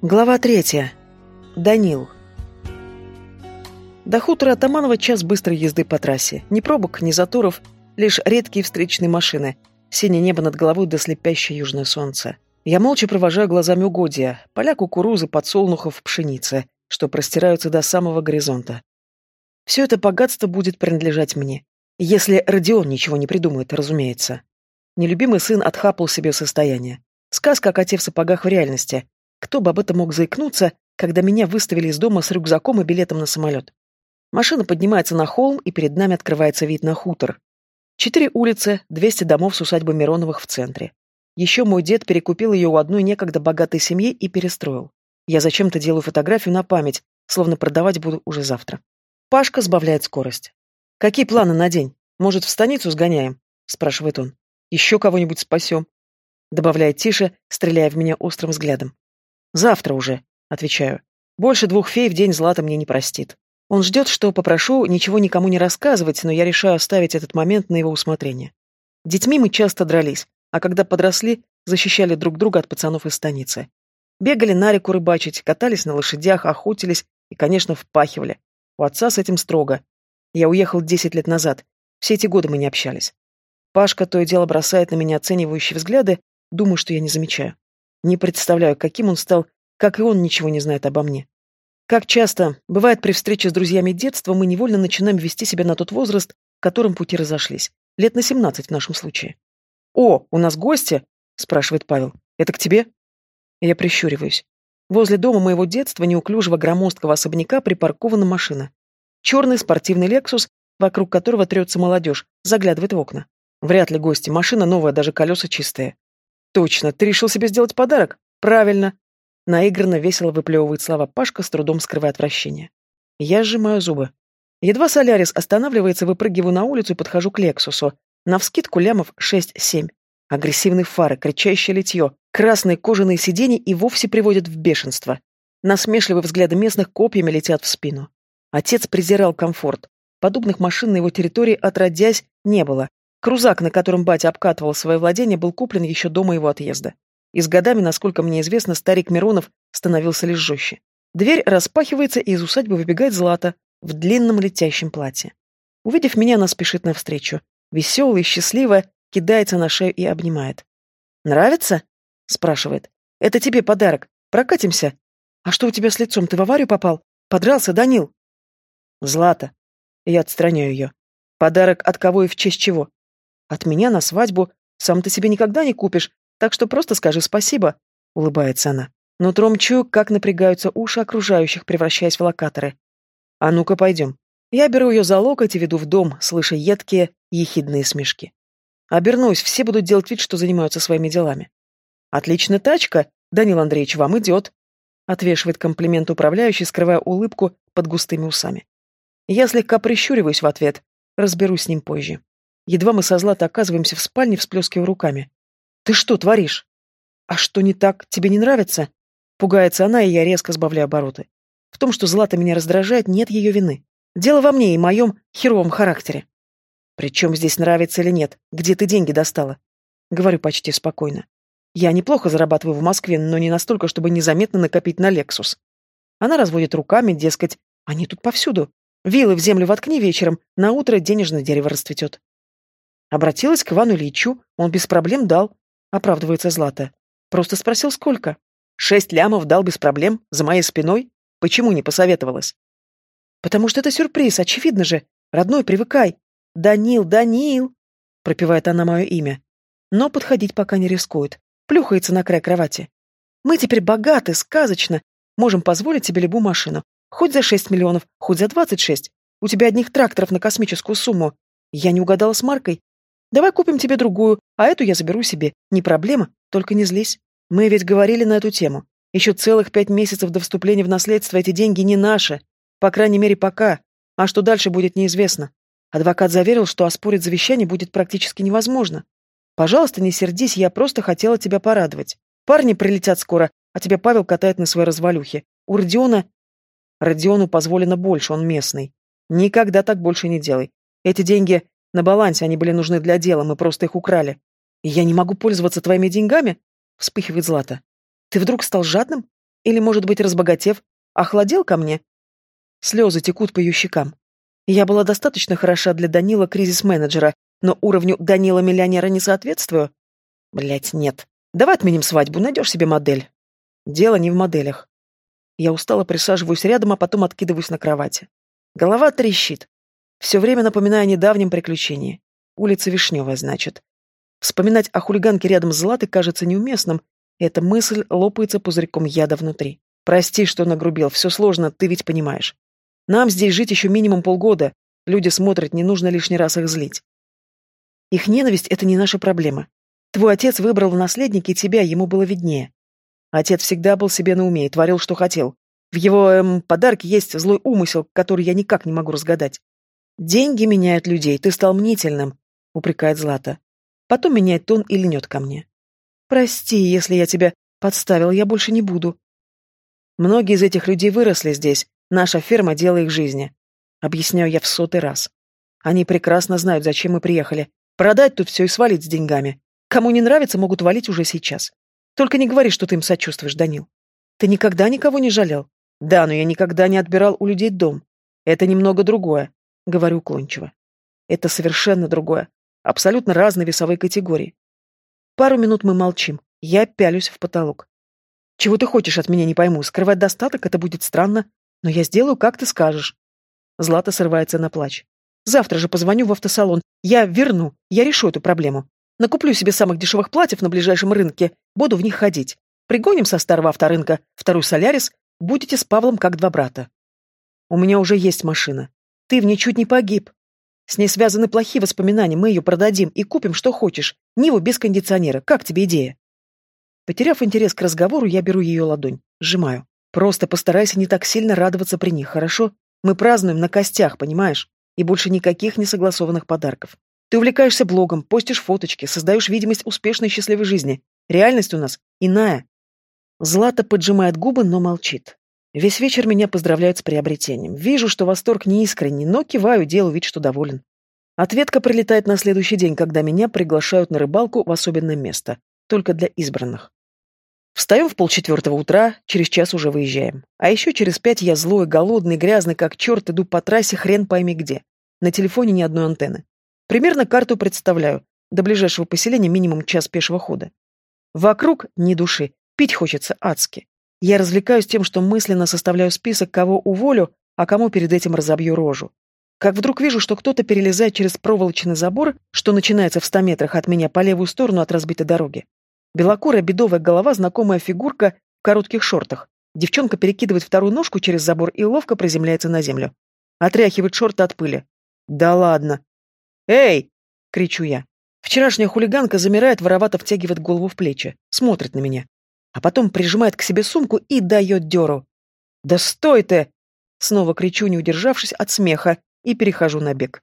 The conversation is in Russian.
Глава третья. Данил. До хутора Атаманова час быстрой езды по трассе. Ни пробок, ни заторов, лишь редкие встречные машины. Синее небо над головой до слепящее южное солнце. Я молча провожаю глазами угодья, поля кукурузы, подсолнухов, пшеницы, что простираются до самого горизонта. Все это богатство будет принадлежать мне. Если Родион ничего не придумает, разумеется. Нелюбимый сын отхапал себе состояние. Сказка о коте в сапогах в реальности. Кто бы об этом мог заикнуться, когда меня выставили из дома с рюкзаком и билетом на самолет? Машина поднимается на холм, и перед нами открывается вид на хутор. Четыре улицы, двести домов с усадьбой Мироновых в центре. Еще мой дед перекупил ее у одной некогда богатой семьи и перестроил. Я зачем-то делаю фотографию на память, словно продавать буду уже завтра. Пашка сбавляет скорость. «Какие планы на день? Может, в станицу сгоняем?» – спрашивает он. «Еще кого-нибудь спасем?» Добавляет тише, стреляя в меня острым взглядом. «Завтра уже», — отвечаю. «Больше двух фей в день Злата мне не простит». Он ждет, что попрошу ничего никому не рассказывать, но я решаю оставить этот момент на его усмотрение. Детьми мы часто дрались, а когда подросли, защищали друг друга от пацанов из станицы. Бегали на реку рыбачить, катались на лошадях, охотились и, конечно, впахивали. У отца с этим строго. Я уехал десять лет назад. Все эти годы мы не общались. Пашка то и дело бросает на меня оценивающие взгляды, думаю, что я не замечаю. Не представляю, каким он стал, как и он ничего не знает обо мне. Как часто, бывает при встрече с друзьями детства, мы невольно начинаем вести себя на тот возраст, в котором пути разошлись. Лет на семнадцать в нашем случае. «О, у нас гости?» – спрашивает Павел. «Это к тебе?» Я прищуриваюсь. Возле дома моего детства неуклюжего громоздкого особняка припаркована машина. Черный спортивный «Лексус», вокруг которого трется молодежь, заглядывает в окна. Вряд ли гости, машина новая, даже колеса чистые. Точно, ты решил себе сделать подарок? Правильно. Наигранно весело выплевывает слова Пашка, с трудом скрывая отвращение. Я сжимаю зубы. Едва Солярис останавливается, выпрыгиваю на улицу и подхожу к Лексусу. Навскидку лямов 6-7. Агрессивные фары, кричащее литье, красные кожаные сиденья и вовсе приводят в бешенство. Насмешливые взгляды местных копьями летят в спину. Отец презирал комфорт. Подобных машин на его территории отродясь не было, Крузак, на котором батя обкатывал свое владение, был куплен еще до моего отъезда. И с годами, насколько мне известно, старик Миронов становился лишь жестче. Дверь распахивается, и из усадьбы выбегает Злата в длинном летящем платье. Увидев меня, она спешит навстречу. Веселая, счастливая, кидается на шею и обнимает. «Нравится?» — спрашивает. «Это тебе подарок. Прокатимся?» «А что у тебя с лицом? Ты в аварию попал? Подрался, Данил?» «Злата». Я отстраняю ее. «Подарок от кого и в честь чего?» От меня на свадьбу сам ты себе никогда не купишь, так что просто скажи спасибо», — улыбается она. Но тромчу, как напрягаются уши окружающих, превращаясь в локаторы. «А ну-ка, пойдем». Я беру ее за локоть и веду в дом, слыша едкие, ехидные смешки. Обернусь, все будут делать вид, что занимаются своими делами. «Отличная тачка, Данил Андреевич, вам идет», — отвешивает комплимент управляющий, скрывая улыбку под густыми усами. Я слегка прищуриваюсь в ответ, разберусь с ним позже. Едва мы со Златой оказываемся в спальне, всплескивая руками. «Ты что творишь?» «А что не так? Тебе не нравится?» Пугается она, и я резко сбавляю обороты. В том, что Злата меня раздражает, нет ее вины. Дело во мне и моем херовом характере. Причем здесь нравится или нет? Где ты деньги достала? Говорю почти спокойно. Я неплохо зарабатываю в Москве, но не настолько, чтобы незаметно накопить на Лексус. Она разводит руками, дескать, они тут повсюду. Вилы в землю воткни вечером, на утро денежное дерево расцветет. Обратилась к Ивану Ильичу, он без проблем дал. Оправдывается Злата. Просто спросил, сколько. Шесть лямов дал без проблем, за моей спиной. Почему не посоветовалась? Потому что это сюрприз, очевидно же. Родной, привыкай. Данил, Данил, пропевает она мое имя. Но подходить пока не рискует. Плюхается на край кровати. Мы теперь богаты, сказочно. Можем позволить себе любую машину. Хоть за шесть миллионов, хоть за двадцать шесть. У тебя одних тракторов на космическую сумму. Я не угадала с Маркой. Давай купим тебе другую, а эту я заберу себе. Не проблема, только не злись. Мы ведь говорили на эту тему. Еще целых пять месяцев до вступления в наследство эти деньги не наши. По крайней мере, пока. А что дальше будет неизвестно. Адвокат заверил, что оспорить завещание будет практически невозможно. Пожалуйста, не сердись, я просто хотела тебя порадовать. Парни прилетят скоро, а тебя Павел катает на своей развалюхе. У Родиона... Родиону позволено больше, он местный. Никогда так больше не делай. Эти деньги на балансе они были нужны для дела, мы просто их украли. Я не могу пользоваться твоими деньгами? Вспыхивает Злата. Ты вдруг стал жадным? Или, может быть, разбогатев, охладел ко мне? Слезы текут по ее щекам. Я была достаточно хороша для Данила кризис-менеджера, но уровню Данила-миллионера не соответствую? Блять, нет. Давай отменим свадьбу, найдешь себе модель. Дело не в моделях. Я устало присаживаюсь рядом, а потом откидываюсь на кровати. Голова трещит. Все время напоминаю о недавнем приключении. Улица Вишневая, значит. Вспоминать о хулиганке рядом с Златой кажется неуместным. Эта мысль лопается пузырьком яда внутри. Прости, что нагрубил, все сложно, ты ведь понимаешь. Нам здесь жить еще минимум полгода. Люди смотрят, не нужно лишний раз их злить. Их ненависть — это не наша проблема. Твой отец выбрал в наследники тебя, ему было виднее. Отец всегда был себе на уме и творил, что хотел. В его эм, подарке есть злой умысел, который я никак не могу разгадать. «Деньги меняют людей, ты стал мнительным», — упрекает Злата. Потом меняет тон и льнет ко мне. «Прости, если я тебя подставил, я больше не буду». Многие из этих людей выросли здесь, наша ферма — дело их жизни. Объясняю я в сотый раз. Они прекрасно знают, зачем мы приехали. Продать тут все и свалить с деньгами. Кому не нравится, могут валить уже сейчас. Только не говори, что ты им сочувствуешь, Данил. Ты никогда никого не жалел? Да, но я никогда не отбирал у людей дом. Это немного другое, говорю уклончиво. Это совершенно другое. Абсолютно разные весовые категории. Пару минут мы молчим. Я пялюсь в потолок. Чего ты хочешь от меня, не пойму. Скрывать достаток — это будет странно. Но я сделаю, как ты скажешь. Злата срывается на плач. Завтра же позвоню в автосалон. Я верну. Я решу эту проблему. Накуплю себе самых дешевых платьев на ближайшем рынке. Буду в них ходить. Пригоним со старого авторынка второй Солярис. Будете с Павлом как два брата. У меня уже есть машина. Ты в ней чуть не погиб. С ней связаны плохие воспоминания, мы ее продадим и купим, что хочешь. Ниву без кондиционера. Как тебе идея?» Потеряв интерес к разговору, я беру ее ладонь, сжимаю. «Просто постарайся не так сильно радоваться при них, хорошо? Мы празднуем на костях, понимаешь? И больше никаких несогласованных подарков. Ты увлекаешься блогом, постишь фоточки, создаешь видимость успешной и счастливой жизни. Реальность у нас иная». Злата поджимает губы, но молчит. Весь вечер меня поздравляют с приобретением. Вижу, что восторг не искренний, но киваю, делаю вид, что доволен. Ответка прилетает на следующий день, когда меня приглашают на рыбалку в особенное место. Только для избранных. Встаем в полчетвертого утра, через час уже выезжаем. А еще через пять я злой, голодный, грязный, как черт, иду по трассе хрен пойми где. На телефоне ни одной антенны. Примерно карту представляю. До ближайшего поселения минимум час пешего хода. Вокруг ни души. Пить хочется адски. Я развлекаюсь тем, что мысленно составляю список, кого уволю, а кому перед этим разобью рожу. Как вдруг вижу, что кто-то перелезает через проволочный забор, что начинается в ста метрах от меня по левую сторону от разбитой дороги. Белокурая бедовая голова, знакомая фигурка в коротких шортах. Девчонка перекидывает вторую ножку через забор и ловко приземляется на землю. Отряхивает шорты от пыли. «Да ладно!» «Эй!» — кричу я. Вчерашняя хулиганка замирает, воровато втягивает голову в плечи, смотрит на меня а потом прижимает к себе сумку и дает дёру. «Да стой ты!» Снова кричу, не удержавшись от смеха, и перехожу на бег.